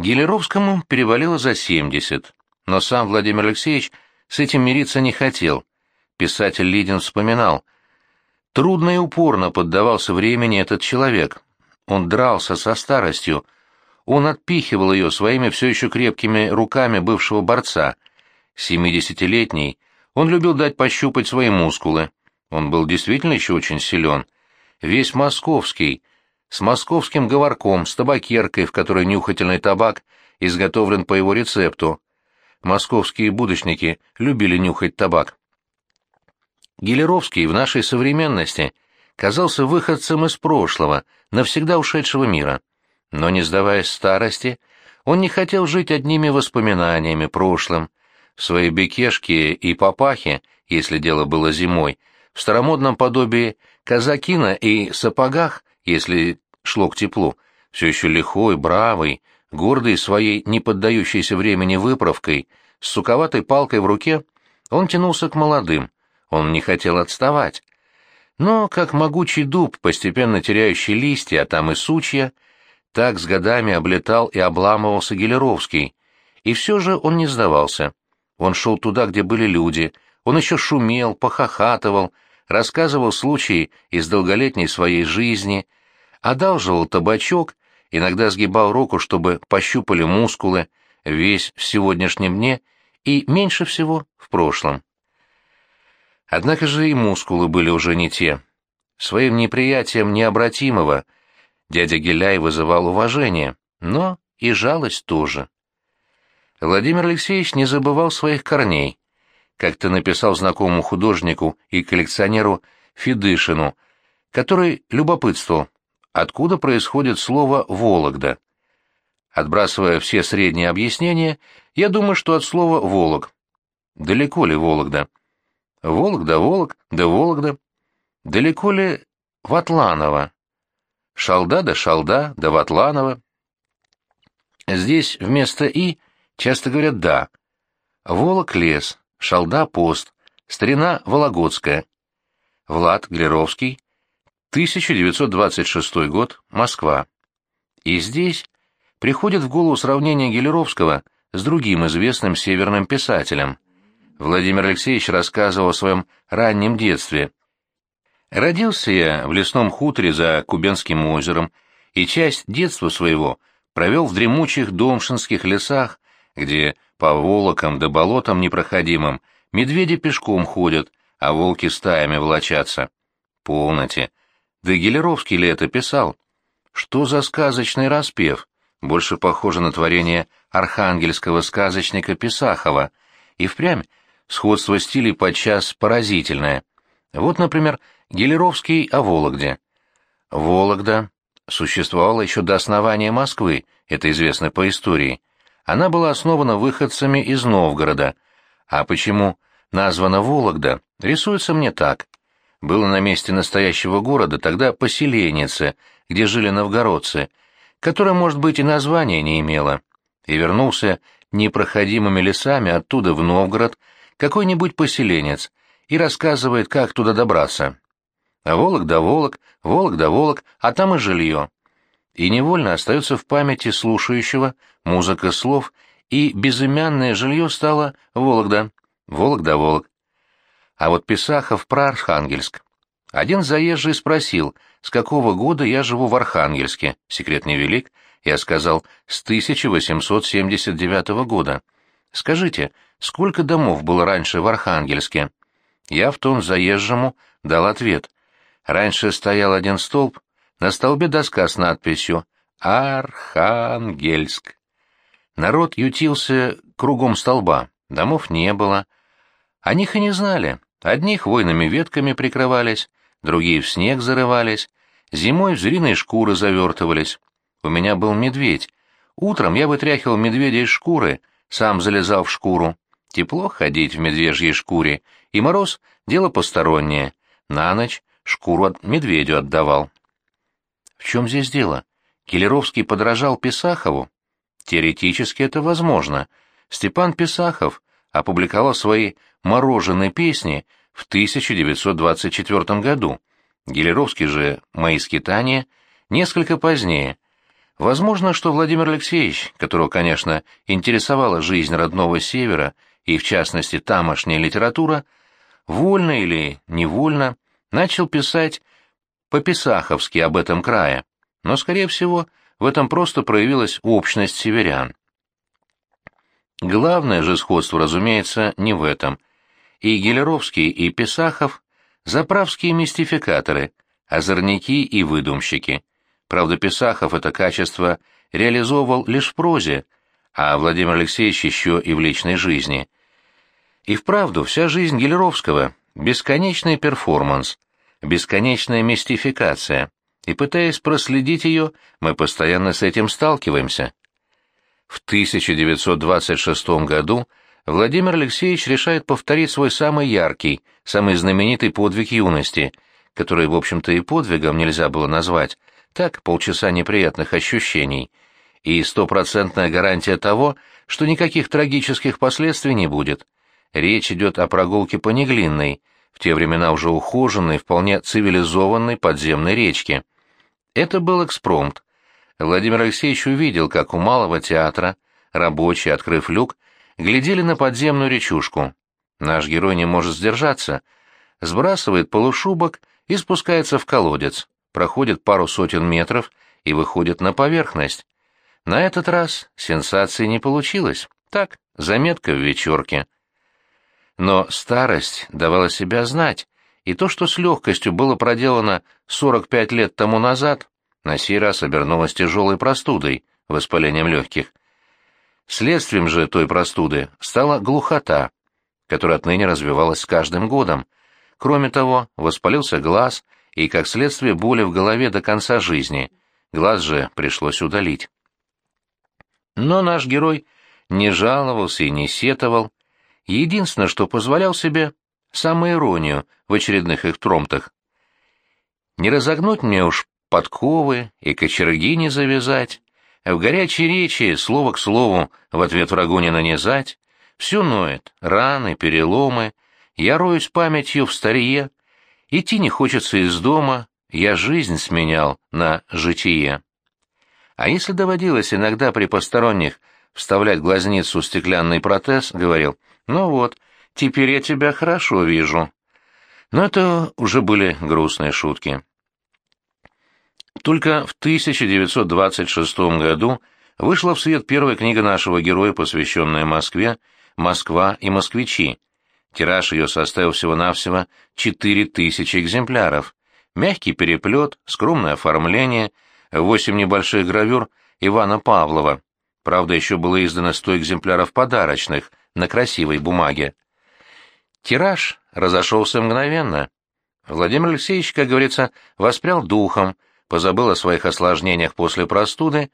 Гелеровскому перевалило за 70, но сам Владимир Алексеевич с этим мириться не хотел. Писатель Лидин вспоминал. Трудно и упорно поддавался времени этот человек. Он дрался со старостью. Он отпихивал ее своими все еще крепкими руками бывшего борца. Семидесятилетний, он любил дать пощупать свои мускулы. Он был действительно еще очень силен. Весь московский, с московским говорком, с табакеркой, в которой нюхательный табак изготовлен по его рецепту. Московские будочники любили нюхать табак. Гелеровский в нашей современности казался выходцем из прошлого, навсегда ушедшего мира. Но, не сдаваясь старости, он не хотел жить одними воспоминаниями прошлым. В своей бекешке и папахе, если дело было зимой, в старомодном подобии казакина и сапогах, если шло к теплу, все еще лихой, бравый, гордый своей неподдающейся времени выправкой, с суковатой палкой в руке, он тянулся к молодым, он не хотел отставать. Но, как могучий дуб, постепенно теряющий листья, а там и сучья, так с годами облетал и обламывался Гелеровский. И все же он не сдавался. Он шел туда, где были люди, он еще шумел, похохатывал, рассказывал случаи из долголетней своей жизни, одалживал табачок, иногда сгибал руку, чтобы пощупали мускулы, весь в сегодняшнем дне и меньше всего в прошлом. Однако же и мускулы были уже не те. Своим неприятием необратимого дядя Геляй вызывал уважение, но и жалость тоже. Владимир Алексеевич не забывал своих корней. Как-то написал знакомому художнику и коллекционеру Федышину, который любопытствовал, откуда происходит слово «Вологда». Отбрасывая все средние объяснения, я думаю, что от слова «Волог». Далеко ли Вологда? Вологда, Волог, да Вологда. Далеко ли Ватланово? Шалда да Шалда, да Ватланово. Здесь вместо «и» часто говорят «да». Волок — лес, Шалда — пост, старина — Вологодская. Влад Глеровский, 1926 год, Москва. И здесь приходит в голову сравнение Гелеровского с другим известным северным писателем. Владимир Алексеевич рассказывал о своем раннем детстве. Родился я в лесном хуторе за Кубенским озером, и часть детства своего провел в дремучих домшинских лесах, где по волокам да болотам непроходимым медведи пешком ходят, а волки стаями волочатся. Полноте. Да Гелеровский ли это писал? Что за сказочный распев? Больше похоже на творение архангельского сказочника Писахова. И впрямь сходство стилей подчас поразительное. Вот, например, Гелеровский о Вологде. Вологда существовала еще до основания Москвы, это известно по истории. Она была основана выходцами из Новгорода. А почему названа Вологда, рисуется мне так было на месте настоящего города тогда поселеннице, где жили новгородцы, которое, может быть, и названия не имело, и вернулся непроходимыми лесами оттуда в Новгород какой-нибудь поселенец и рассказывает, как туда добраться. А Волок да Волок, Волок да Волок, а там и жилье. И невольно остается в памяти слушающего музыка слов, и безымянное жилье стало Вологда, Волок да Волок. А вот Писахов про Архангельск. Один заезжий спросил, с какого года я живу в Архангельске. Секрет невелик. Я сказал, с 1879 года. Скажите, сколько домов было раньше в Архангельске? Я в том заезжему дал ответ. Раньше стоял один столб, на столбе доска с надписью «Архангельск». Народ ютился кругом столба, домов не было. О них и не знали. Одни хвойными ветками прикрывались, другие в снег зарывались, зимой в звериные шкуры завертывались. У меня был медведь. Утром я вытряхивал медведя из шкуры, сам залезал в шкуру. Тепло ходить в медвежьей шкуре, и мороз — дело постороннее. На ночь шкуру от медведю отдавал. В чем здесь дело? Келеровский подражал Писахову? Теоретически это возможно. Степан Писахов опубликовал свои «Мороженые песни» в 1924 году. Гелеровский же «Мои скитания» несколько позднее. Возможно, что Владимир Алексеевич, которого, конечно, интересовала жизнь родного Севера и, в частности, тамошняя литература, вольно или невольно начал писать по-писаховски об этом крае, но, скорее всего, в этом просто проявилась общность северян. Главное же сходство, разумеется, не в этом. И Гелеровский, и Писахов — заправские мистификаторы, озорники и выдумщики. Правда, Писахов это качество реализовывал лишь в прозе, а Владимир Алексеевич еще и в личной жизни. И вправду, вся жизнь Гелеровского — бесконечный перформанс, бесконечная мистификация, и, пытаясь проследить ее, мы постоянно с этим сталкиваемся. В 1926 году Владимир Алексеевич решает повторить свой самый яркий, самый знаменитый подвиг юности, который, в общем-то, и подвигом нельзя было назвать, так, полчаса неприятных ощущений, и стопроцентная гарантия того, что никаких трагических последствий не будет. Речь идет о прогулке по Неглинной, в те времена уже ухоженной, вполне цивилизованной подземной речке. Это был экспромт. Владимир Алексеевич увидел, как у малого театра рабочие, открыв люк, глядели на подземную речушку. Наш герой не может сдержаться, сбрасывает полушубок и спускается в колодец, проходит пару сотен метров и выходит на поверхность. На этот раз сенсации не получилось. Так, заметка в вечерке. Но старость давала себя знать, и то, что с легкостью было проделано 45 лет тому назад, на сей раз обернулось тяжелой простудой, воспалением легких. Следствием же той простуды стала глухота, которая отныне развивалась с каждым годом. Кроме того, воспалился глаз и, как следствие, боли в голове до конца жизни. Глаз же пришлось удалить. Но наш герой не жаловался и не сетовал, Единственное, что позволял себе, самоиронию в очередных их тромтах. Не разогнуть мне уж подковы и кочерги не завязать, в горячей речи слово к слову в ответ врагу не нанизать, все ноет, раны, переломы, я роюсь памятью в старье, идти не хочется из дома, я жизнь сменял на житие. А если доводилось иногда при посторонних вставлять глазницу стеклянный протез, говорил — ну вот, теперь я тебя хорошо вижу. Но это уже были грустные шутки. Только в 1926 году вышла в свет первая книга нашего героя, посвященная Москве «Москва и москвичи». Тираж ее составил всего-навсего 4000 экземпляров. Мягкий переплет, скромное оформление, восемь небольших гравюр Ивана Павлова. Правда, еще было издано 100 экземпляров подарочных, на красивой бумаге. Тираж разошелся мгновенно. Владимир Алексеевич, как говорится, воспрял духом, позабыл о своих осложнениях после простуды,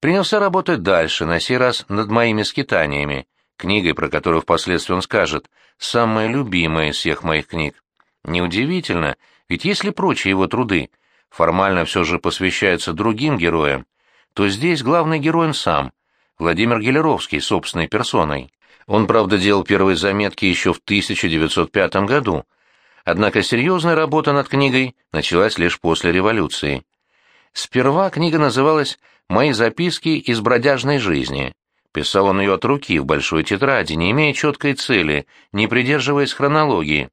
принялся работать дальше, на сей раз над моими скитаниями, книгой, про которую впоследствии он скажет, самая любимая из всех моих книг. Неудивительно, ведь если прочие его труды формально все же посвящаются другим героям, то здесь главный герой он сам, Владимир Гелеровский, собственной персоной. Он, правда, делал первые заметки еще в 1905 году, однако серьезная работа над книгой началась лишь после революции. Сперва книга называлась «Мои записки из бродяжной жизни». Писал он ее от руки в большой тетради, не имея четкой цели, не придерживаясь хронологии.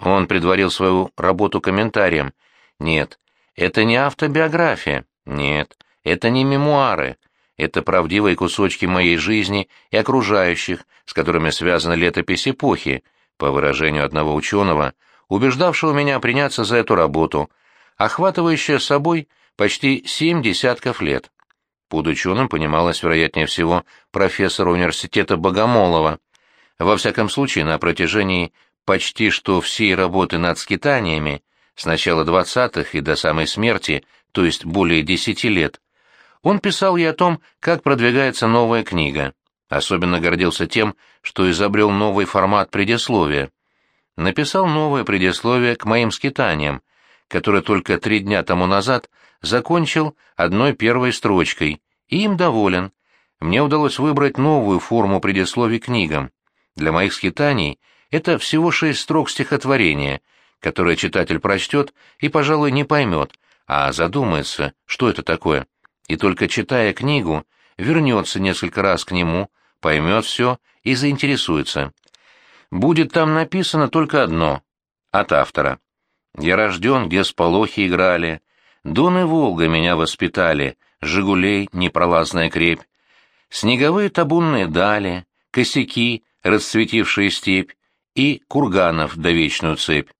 Он предварил свою работу комментарием. Нет, это не автобиография. Нет, это не мемуары. Это правдивые кусочки моей жизни и окружающих, с которыми связана летопись эпохи, по выражению одного ученого, убеждавшего меня приняться за эту работу, охватывающая собой почти семь десятков лет. Под ученым понималось, вероятнее всего, профессора университета Богомолова. Во всяком случае, на протяжении почти что всей работы над скитаниями, с начала двадцатых и до самой смерти, то есть более десяти лет, он писал ей о том, как продвигается новая книга. Особенно гордился тем, что изобрел новый формат предисловия. Написал новое предисловие к моим скитаниям, которое только три дня тому назад закончил одной первой строчкой, и им доволен. Мне удалось выбрать новую форму предисловий книгам. Для моих скитаний это всего шесть строк стихотворения, которое читатель прочтет и, пожалуй, не поймет, а задумается, что это такое. И только читая книгу, вернется несколько раз к нему, поймет все и заинтересуется. Будет там написано только одно — от автора. «Я рожден, где сполохи играли, Дон и Волга меня воспитали, Жигулей — непролазная крепь, снеговые табунные дали, косяки, расцветившие степь, и курганов до вечную цепь.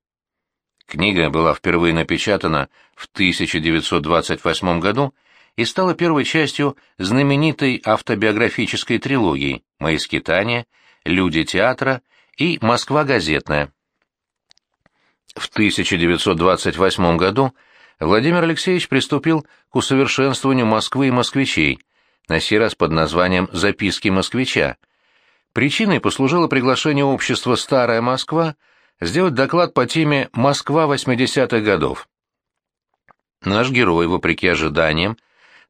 Книга была впервые напечатана в 1928 году и стала первой частью знаменитой автобиографической трилогии «Мои скитания», «Люди театра» и «Москва газетная». В 1928 году Владимир Алексеевич приступил к усовершенствованию Москвы и москвичей, на сей раз под названием «Записки москвича». Причиной послужило приглашение общества «Старая Москва» сделать доклад по теме «Москва 80-х годов». Наш герой, вопреки ожиданиям,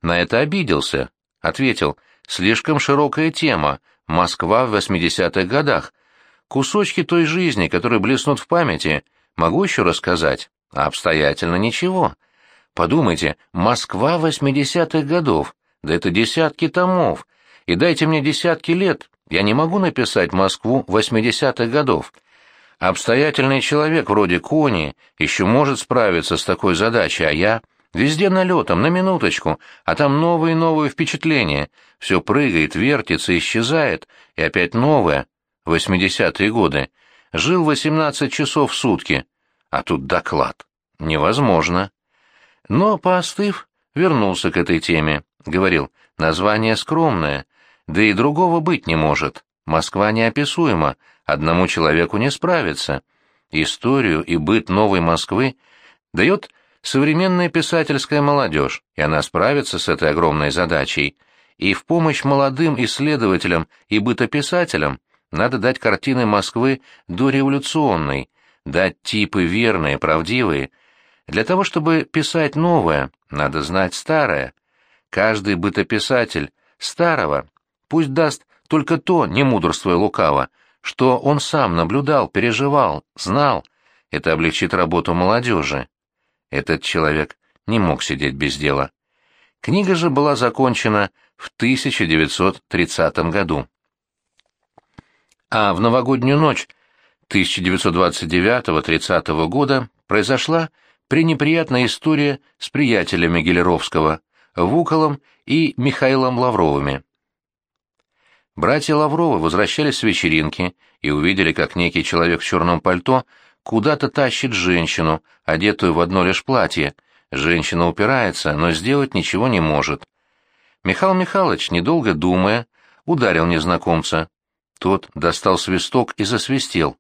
на это обиделся, ответил «Слишком широкая тема, Москва в 80-х годах. Кусочки той жизни, которые блеснут в памяти, могу еще рассказать, а обстоятельно ничего. Подумайте, Москва 80-х годов, да это десятки томов, и дайте мне десятки лет, я не могу написать Москву 80-х годов. Обстоятельный человек вроде Кони еще может справиться с такой задачей, а я везде налетом, на минуточку, а там новые и новые впечатления. Все прыгает, вертится, исчезает, и опять новое. 80-е годы. Жил 18 часов в сутки, а тут доклад. Невозможно. Но, поостыв, вернулся к этой теме. Говорил, название скромное, да и другого быть не может. Москва неописуема, одному человеку не справиться. Историю и быт новой Москвы дает современная писательская молодежь, и она справится с этой огромной задачей. И в помощь молодым исследователям и бытописателям надо дать картины Москвы дореволюционной, дать типы верные, правдивые. Для того, чтобы писать новое, надо знать старое. Каждый бытописатель старого пусть даст только то, не мудрствуя лукаво, что он сам наблюдал, переживал, знал. Это облегчит работу молодежи. Этот человек не мог сидеть без дела. Книга же была закончена в 1930 году. А в новогоднюю ночь 1929-30 года произошла пренеприятная история с приятелями Гелеровского, Вуколом и Михаилом Лавровыми. Братья Лавровы возвращались с вечеринки и увидели, как некий человек в черном пальто куда-то тащит женщину, одетую в одно лишь платье. Женщина упирается, но сделать ничего не может. Михаил Михайлович, недолго думая, ударил незнакомца. Тот достал свисток и засвистел.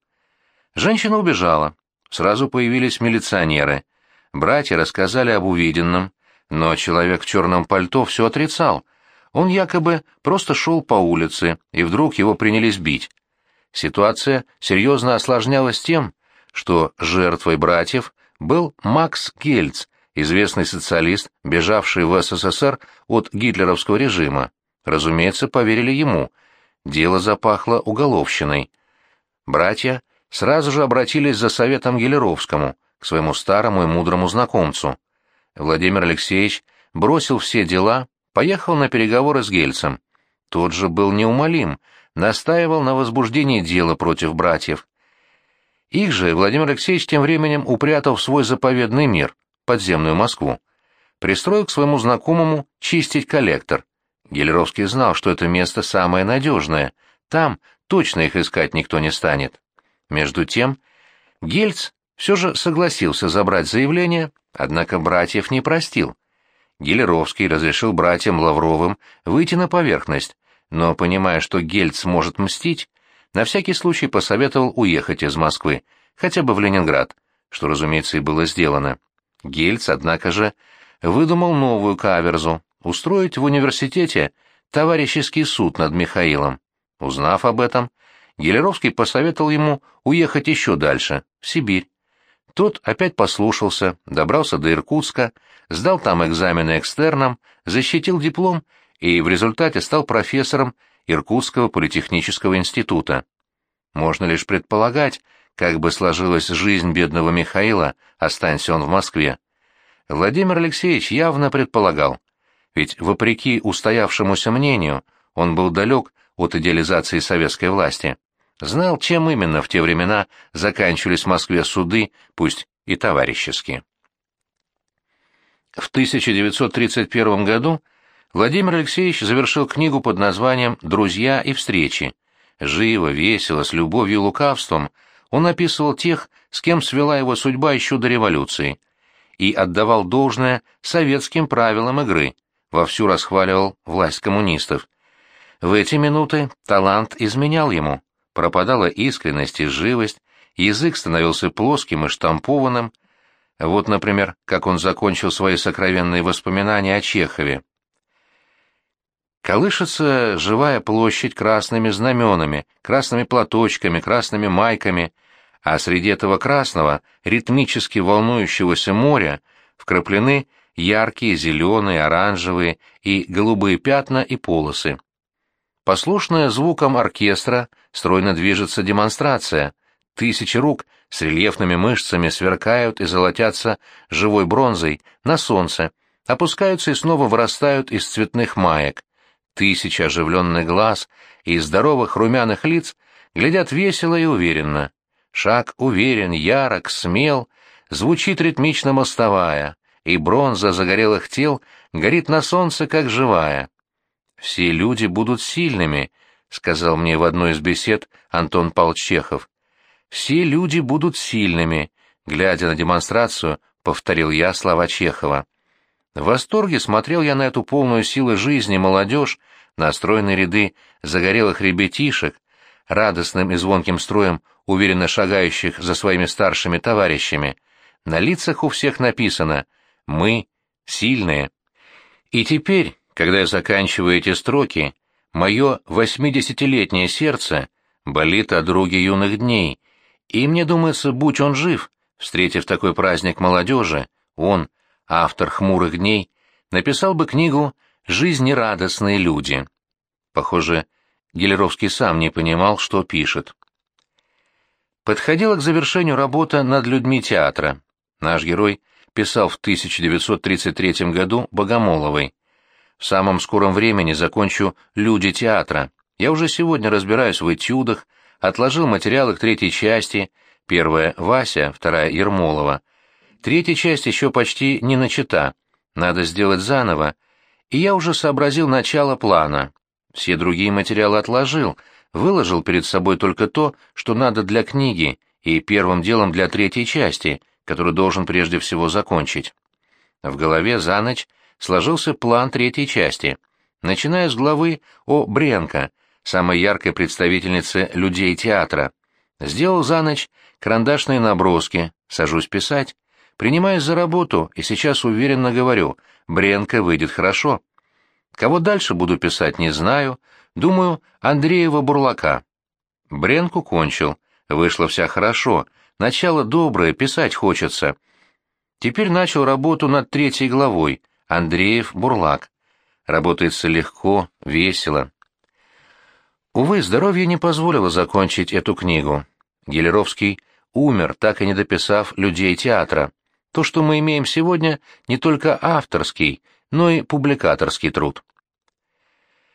Женщина убежала. Сразу появились милиционеры. Братья рассказали об увиденном, но человек в черном пальто все отрицал — он якобы просто шел по улице, и вдруг его принялись бить. Ситуация серьезно осложнялась тем, что жертвой братьев был Макс Гельц, известный социалист, бежавший в СССР от гитлеровского режима. Разумеется, поверили ему. Дело запахло уголовщиной. Братья сразу же обратились за советом Гелеровскому, к своему старому и мудрому знакомцу. Владимир Алексеевич бросил все дела поехал на переговоры с Гельцем. Тот же был неумолим, настаивал на возбуждении дела против братьев. Их же Владимир Алексеевич тем временем упрятал в свой заповедный мир, подземную Москву. Пристроил к своему знакомому чистить коллектор. Гелеровский знал, что это место самое надежное, там точно их искать никто не станет. Между тем, Гельц все же согласился забрать заявление, однако братьев не простил. Гелеровский разрешил братьям Лавровым выйти на поверхность, но, понимая, что Гельц может мстить, на всякий случай посоветовал уехать из Москвы, хотя бы в Ленинград, что, разумеется, и было сделано. Гельц, однако же, выдумал новую каверзу — устроить в университете товарищеский суд над Михаилом. Узнав об этом, Гелеровский посоветовал ему уехать еще дальше, в Сибирь. Тот опять послушался, добрался до Иркутска, сдал там экзамены экстерном, защитил диплом и в результате стал профессором Иркутского политехнического института. Можно лишь предполагать, как бы сложилась жизнь бедного Михаила, останься он в Москве. Владимир Алексеевич явно предполагал. ведь, вопреки устоявшемуся мнению, он был далек от идеализации советской власти. Знал, чем именно в те времена заканчивались в Москве суды, пусть и товарищеские. В 1931 году Владимир Алексеевич завершил книгу под названием «Друзья и встречи». Живо, весело, с любовью и лукавством он описывал тех, с кем свела его судьба еще до революции, и отдавал должное советским правилам игры, вовсю расхваливал власть коммунистов. В эти минуты талант изменял ему, пропадала искренность и живость, язык становился плоским и штампованным. Вот, например, как он закончил свои сокровенные воспоминания о Чехове. Колышется живая площадь красными знаменами, красными платочками, красными майками, а среди этого красного, ритмически волнующегося моря, вкраплены яркие зеленые, оранжевые и голубые пятна и полосы. Послушная звуком оркестра, стройно движется демонстрация. Тысячи рук с рельефными мышцами сверкают и золотятся живой бронзой на солнце, опускаются и снова вырастают из цветных маек. Тысячи оживленных глаз и здоровых румяных лиц глядят весело и уверенно. Шаг уверен, ярок, смел, звучит ритмично мостовая, и бронза загорелых тел горит на солнце, как живая. «Все люди будут сильными», — сказал мне в одной из бесед Антон Павлович. «Все люди будут сильными», — глядя на демонстрацию, повторил я слова Чехова. В восторге смотрел я на эту полную силы жизни молодежь, на стройные ряды загорелых ребятишек, радостным и звонким строем уверенно шагающих за своими старшими товарищами. На лицах у всех написано «Мы сильные». И теперь, когда я заканчиваю эти строки, мое восьмидесятилетнее сердце болит о друге юных дней, и мне думается, будь он жив, встретив такой праздник молодежи, он, автор «Хмурых дней», написал бы книгу «Жизнерадостные люди». Похоже, Гелеровский сам не понимал, что пишет. Подходила к завершению работа над людьми театра. Наш герой писал в 1933 году Богомоловой. В самом скором времени закончу «Люди театра». Я уже сегодня разбираюсь в этюдах, отложил материалы к третьей части, первая — Вася, вторая — Ермолова. Третья часть еще почти не начата, надо сделать заново, и я уже сообразил начало плана. Все другие материалы отложил, выложил перед собой только то, что надо для книги, и первым делом для третьей части, которую должен прежде всего закончить. В голове за ночь сложился план третьей части, начиная с главы о Бренко, самой яркой представительнице людей театра. Сделал за ночь карандашные наброски, сажусь писать, принимаюсь за работу и сейчас уверенно говорю, Бренко выйдет хорошо. Кого дальше буду писать, не знаю, думаю, Андреева-Бурлака. Бренку кончил, вышло вся хорошо, начало доброе, писать хочется. Теперь начал работу над третьей главой — Андреев Бурлак. Работается легко, весело. Увы, здоровье не позволило закончить эту книгу. Гелеровский умер, так и не дописав «Людей театра». То, что мы имеем сегодня, не только авторский, но и публикаторский труд.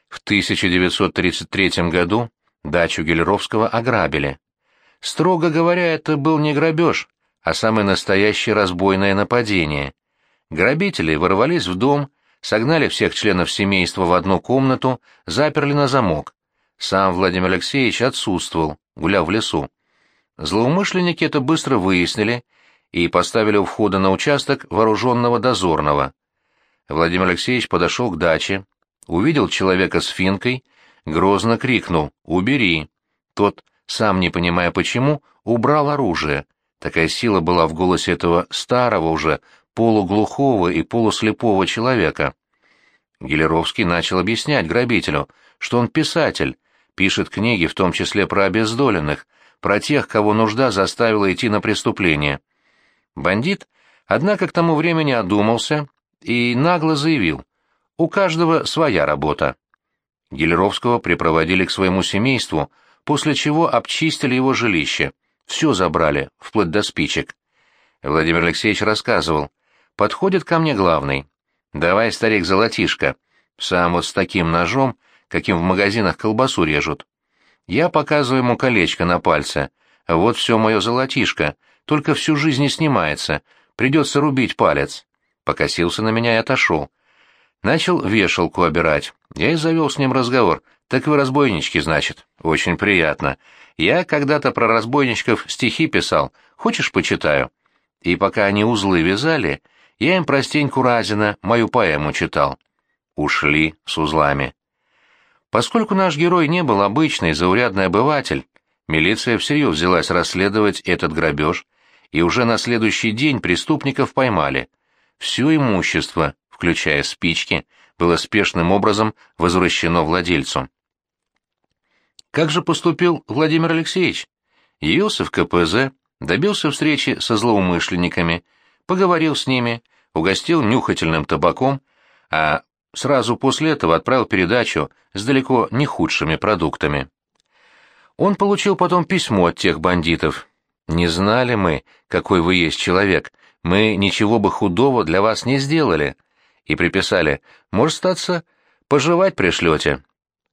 В 1933 году дачу Гелеровского ограбили. Строго говоря, это был не грабеж, а самое настоящее разбойное нападение. Грабители ворвались в дом, согнали всех членов семейства в одну комнату, заперли на замок. Сам Владимир Алексеевич отсутствовал, гулял в лесу. Злоумышленники это быстро выяснили и поставили у входа на участок вооруженного дозорного. Владимир Алексеевич подошел к даче, увидел человека с финкой, грозно крикнул «Убери!». Тот, сам не понимая почему, убрал оружие. Такая сила была в голосе этого старого уже, полуглухого и полуслепого человека. Гелеровский начал объяснять грабителю, что он писатель, пишет книги, в том числе про обездоленных, про тех, кого нужда заставила идти на преступление. Бандит, однако, к тому времени одумался и нагло заявил, у каждого своя работа. Гелеровского припроводили к своему семейству, после чего обчистили его жилище, все забрали, вплоть до спичек. Владимир Алексеевич рассказывал, Подходит ко мне главный. Давай, старик, золотишко. Сам вот с таким ножом, каким в магазинах колбасу режут. Я показываю ему колечко на пальце. Вот все мое золотишко, только всю жизнь не снимается. Придется рубить палец. Покосился на меня и отошел. Начал вешалку обирать. Я и завел с ним разговор. «Так вы разбойнички, значит?» «Очень приятно. Я когда-то про разбойничков стихи писал. Хочешь, почитаю?» И пока они узлы вязали, я им простеньку Разина мою поэму читал. Ушли с узлами. Поскольку наш герой не был обычный заурядный обыватель, милиция всерьез взялась расследовать этот грабеж, и уже на следующий день преступников поймали. Все имущество, включая спички, было спешным образом возвращено владельцу. Как же поступил Владимир Алексеевич? Явился в КПЗ, добился встречи со злоумышленниками, поговорил с ними, угостил нюхательным табаком, а сразу после этого отправил передачу с далеко не худшими продуктами. Он получил потом письмо от тех бандитов. «Не знали мы, какой вы есть человек, мы ничего бы худого для вас не сделали», и приписали «Может, статься, пожевать пришлете».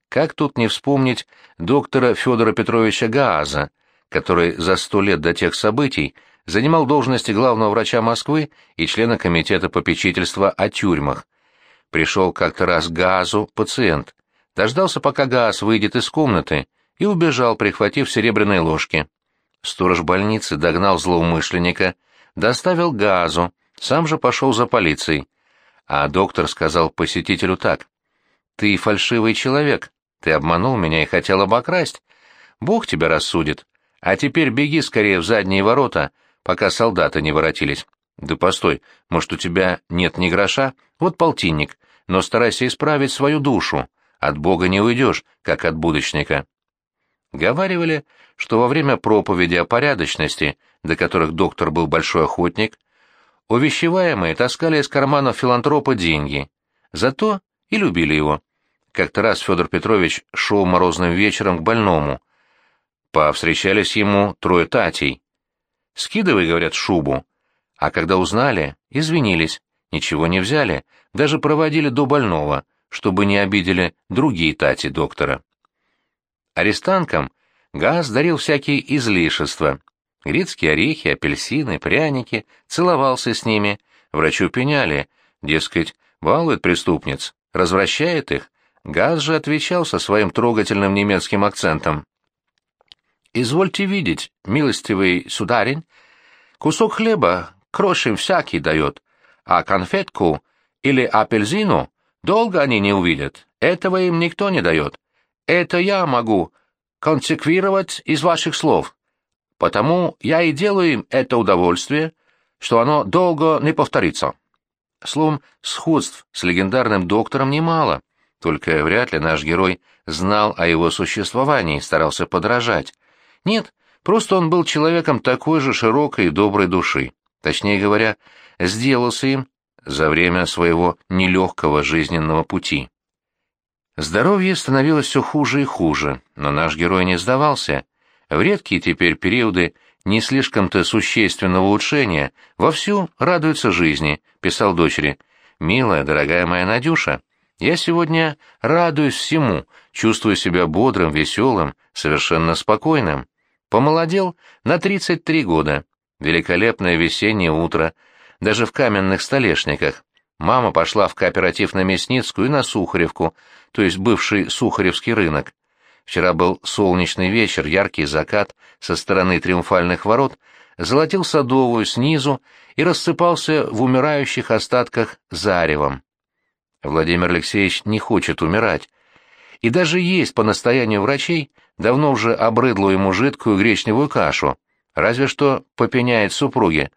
Как тут не вспомнить доктора Федора Петровича Гааза, который за сто лет до тех событий занимал должности главного врача Москвы и члена комитета попечительства о тюрьмах. Пришел как-то раз Гаазу пациент, дождался, пока Гааз выйдет из комнаты, и убежал, прихватив серебряные ложки. Сторож больницы догнал злоумышленника, доставил Газу, сам же пошел за полицией. А доктор сказал посетителю так. «Ты фальшивый человек, ты обманул меня и хотел обокрасть. Бог тебя рассудит. А теперь беги скорее в задние ворота, пока солдаты не воротились. Да постой, может, у тебя нет ни гроша? Вот полтинник, но старайся исправить свою душу. От Бога не уйдешь, как от будочника. Говаривали, что во время проповеди о порядочности, до которых доктор был большой охотник, увещеваемые таскали из карманов филантропа деньги. Зато и любили его. Как-то раз Федор Петрович шел морозным вечером к больному. Повстречались ему трое татей. «Скидывай, — говорят, — шубу». А когда узнали, извинились, ничего не взяли, даже проводили до больного, чтобы не обидели другие тати доктора. Арестанткам Газ дарил всякие излишества. Грецкие орехи, апельсины, пряники, целовался с ними. Врачу пеняли, дескать, балует преступниц, развращает их, Газ же отвечал со своим трогательным немецким акцентом. «Извольте видеть, милостивый сударин, кусок хлеба крошим всякий дает, а конфетку или апельсину долго они не увидят, этого им никто не дает. Это я могу консеквировать из ваших слов, потому я и делаю им это удовольствие, что оно долго не повторится». Словом, сходств с легендарным доктором немало. Только вряд ли наш герой знал о его существовании и старался подражать. Нет, просто он был человеком такой же широкой и доброй души. Точнее говоря, сделался им за время своего нелегкого жизненного пути. Здоровье становилось все хуже и хуже, но наш герой не сдавался. В редкие теперь периоды не слишком-то существенного улучшения вовсю радуется жизни, писал дочери. «Милая, дорогая моя Надюша, я сегодня радуюсь всему, чувствую себя бодрым, веселым, совершенно спокойным. Помолодел на 33 года. Великолепное весеннее утро, даже в каменных столешниках. Мама пошла в кооператив на Мясницкую и на Сухаревку, то есть бывший Сухаревский рынок. Вчера был солнечный вечер, яркий закат со стороны триумфальных ворот, золотил Садовую снизу и рассыпался в умирающих остатках заревом. Владимир Алексеевич не хочет умирать. И даже есть по настоянию врачей давно уже обрыдлую ему жидкую гречневую кашу. Разве что попеняет супруге.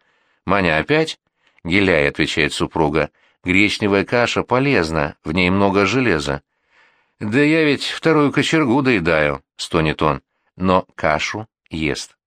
«Маня, опять?» «Геляй», — отвечает супруга. «Гречневая каша полезна, в ней много железа». «Да я ведь вторую кочергу доедаю», — стонет он. Но кашу ест.